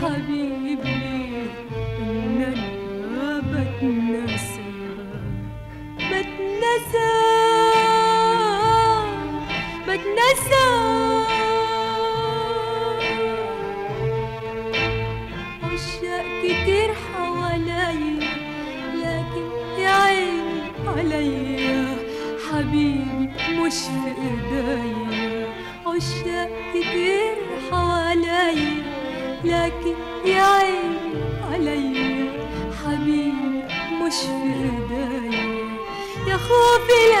حبيبي ان بتنسى بتنسى بتنسى. عشاق كتير حواليا لكن يا عيني عليا حبيبي مش في إيديا. عشاق كتير لكن يا عيني عليا حبيبي مش في إيديا. يا خوفي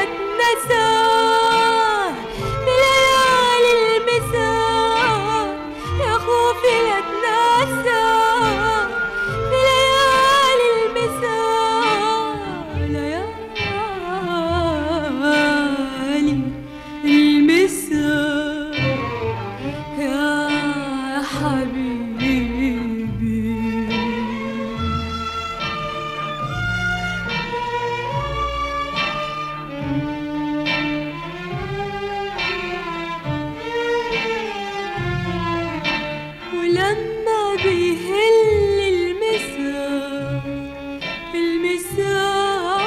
المساء.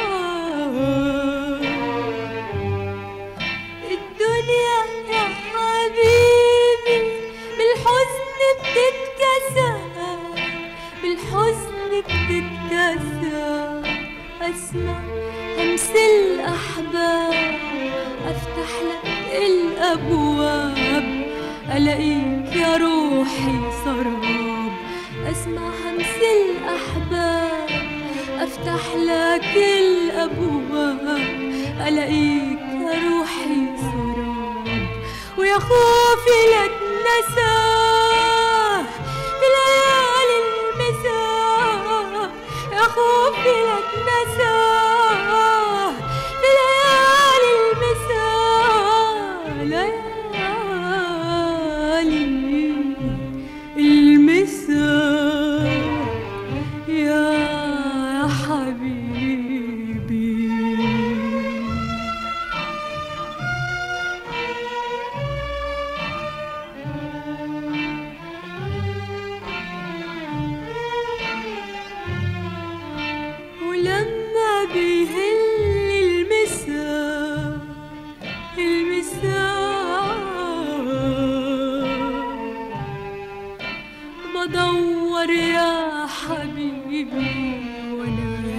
الدنيا يا حبيبي بالحزن بتتكسر بالحزن بتتكسر. أسمع همس الأحباب أفتح لك الأبواب. ألاقيك يا روحي سراب أسمع همس الأحباب أفتح لك الأبواب. ألاقيك يا روحي سراب ويا خوفي لا تنساه بليالي المساء. يا خوفي لا تنساه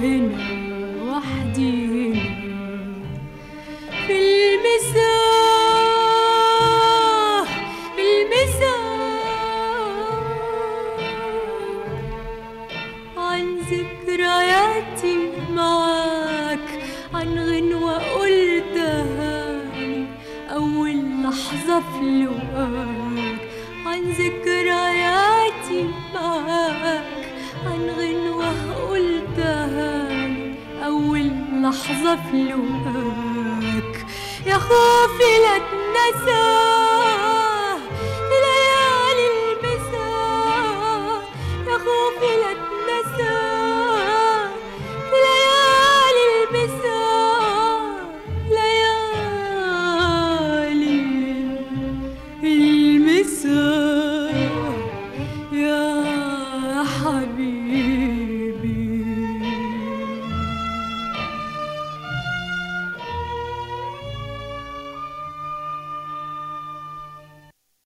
هنا وحدي هنا. في المساء في المساء. عن ذكرياتي معاك عن غنوة قلتها لي أول لحظة في لقاك. عن ذكرياتي معاك عن غنوة قلتها لحظة في لقاك يا خوفي لا تنساك